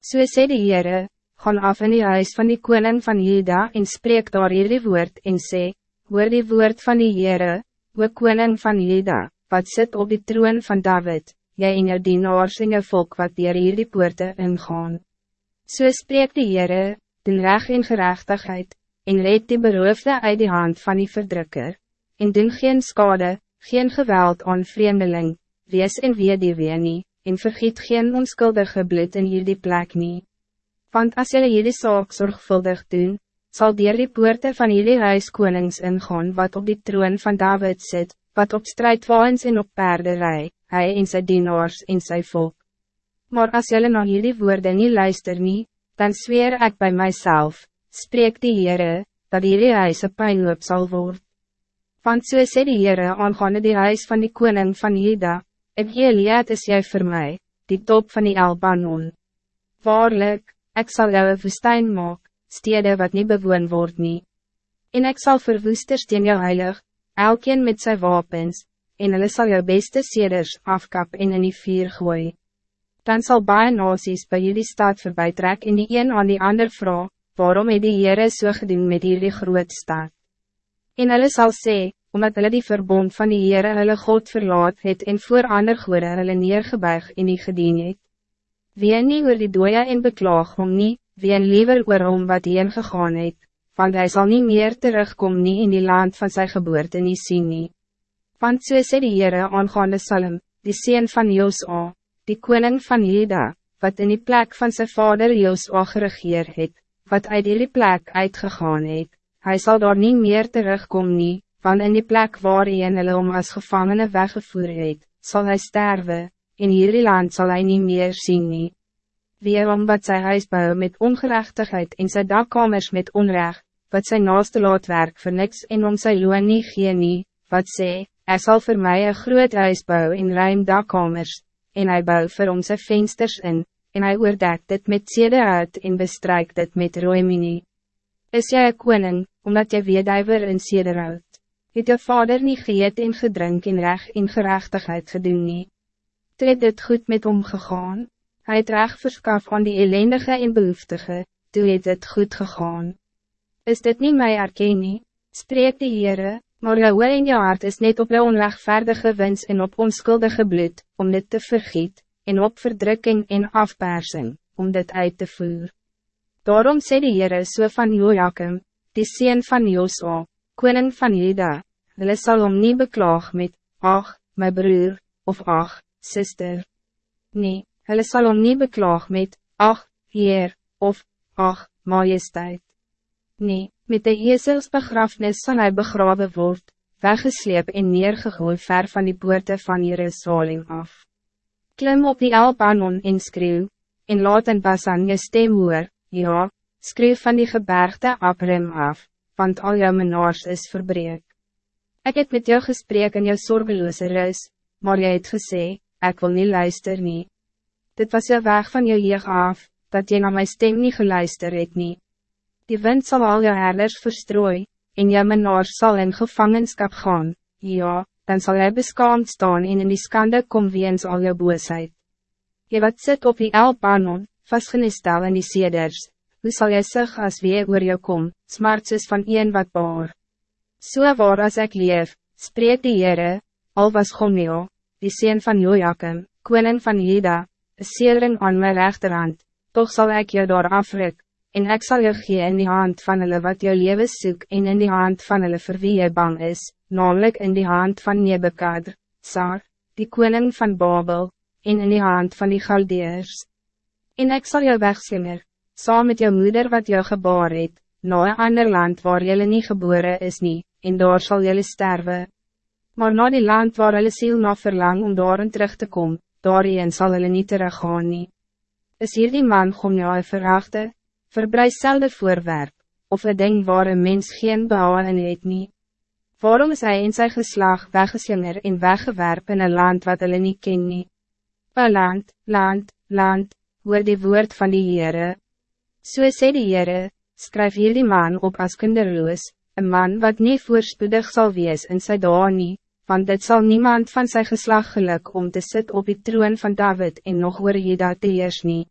So sê die Heere, gaan af in die huis van die koning van Juda en spreek daar hierdie woord en sê, hoor die woord van die Heere, o koning van Juda, wat zit op die troon van David, jy en jou dienaars en jou volk wat dier hierdie poorte ingaan. So spreek die Heere, doen reg en gerechtigheid, en red die beroofde uit die hand van die verdrukker, en doen geen skade, geen geweld aan vreemdeling, wees en wie die wee nie, en vergiet geen onskuldige bloed in hierdie plek nie. Want als jullie hierdie saak zorgvuldig doen, zal dier die poorte van hierdie huis konings ingaan wat op die troon van David zit, wat op strijdwaans en op paarden rij, hij en zijn dienaars en zijn volk. Maar als jullie naar hierdie woorden niet luister nie, dan zweer ik bij mijzelf, spreek die Heere, dat hierdie huis een pijnloop zal worden. Want so sê die Heere aangaande die huis van die koning van Juda, en Gilead is jy voor mij, die top van die Albanon. Waarlijk, ik zal jou een woestijn maak, stede wat niet bewoon word nie. En ik zal verwoesters teen jou heilig, elkeen met zijn wapens, en hulle sal jou beste seders afkap en in die vier gooi. Dan zal baie nasies by jullie stad voorbij trek en die een aan die ander vrouw, waarom het die Heere so gedoen met jullie groot stad. En hulle sal sê, omdat hulle die verbond van die Heere hulle God verlaat het en voor ander goede hulle neergebuig en nie gedien het. Wie nie oor die dooie en beklaag om nie, wie en liever oor hom wat heen gegaan het, want hij zal niet meer terugkom nie in die land van zijn geboorte nie sien nie. Want so sê die Heere aangaande Salem, die seen van Josua, die koning van Juda, wat in die plek van zijn vader Josua geregeer het, wat uit die plek uitgegaan het, hij zal daar niet meer terugkom nie, want in die plek waarin hulle om as gevangene weggevoer het, sal hy sterwe, en hierdie land zal hij niet meer zien nie. Wie om wat sy huis bou met ongerechtigheid en sy dakkamers met onrecht, wat sy naaste laat werk vir niks en om sy loon nie gee nie, wat sê, hij zal voor mij een groot huis bou en ruim dakkamers, en hij bou vir om sy vensters in, en hij oordek dit met sede uit en bestryk dit met rooi Is jy een koning, omdat jy weeduiver in sede uit? Het jou vader niet geëet en gedrink en recht en gerechtigheid gedoen nie. Toe het dit goed met hom gegaan, hy het recht verskaf aan die ellendige en behoeftige, toe het dit goed gegaan. Is dit niet mij erken nie, spreek die Heere, maar jou wil en jou hart is net op jou onrechtvaardige wens en op onskuldige bloed, om dit te vergiet, en op verdrukking en afpersing, om dit uit te voeren. Daarom sê die Heere so van Joachim, die sien van Josua, koning van Juda, hulle sal om nie beklaag met, ach, my broer, of ach, sister. Nee, hulle sal om nie beklaag met, ach, heer, of, ach, majesteit. Nee, met de ezelsbegrafnis zal hij begraven word, weggesleep en neergegooi ver van die poorte van Jerusalem af. Klim op die Alpanon en skreeuw, en laat in Basan je stem hoor, ja, skreeuw van die gebergte Abrim af, want al jou menaars is verbreek. Ik heb met jou gesprek in jou zorgeloze reis, maar jy het gesê, ik wil niet luister nie. Dit was jou weg van jou jeug af, dat jy naar mijn stem niet geluister het nie. Die wind zal al jou herders verstrooi, en jou menaars zal in gevangenschap gaan, ja, dan zal hij beskaamd staan en in die skande kom weens al jou boosheid. Jy wat zit op die Elpanon, vastgenistel in die seders, hoe zal jy sig as wie oor jou kom, smarts is van een wat baar. So waar as ek leef, spreek die Heere, al was Gomeo, die sien van Joachim, koning van Juda, een seering aan my rechterhand, toch zal ik je daar afruk, en ik zal je gee in die hand van hulle wat jou leven soek en in die hand van hulle vir wie jy bang is, namelijk in die hand van Nebekadr, Sar, die koning van Babel, en in die hand van die Galdeers. En ik zal jou wegslimmer, saam met jou moeder wat jou gebaar het, na een ander land waar jylle nie geboren is nie, en daar zal jullie sterven. Maar na die land waar hulle ziel na verlang om daarin terug te komen, daarin zal hulle niet teruggaan nie. Is hier die man om jou een verachte, verbreid selde voorwerp, of een ding waar een mens geen behouden in het nie? Waarom is hij in zijn geslag weggeslinger en weggewerp in een land wat hulle niet ken nie? O land, land, land, hoor die woord van die Heere. So sê die Heere, skryf hier die man op as kinderloos, een man wat niet voorspoedig zal wees in sy daar nie, want dit zal niemand van zijn geslag geluk om te zitten op die troon van David en nog oor Jeda te heers nie.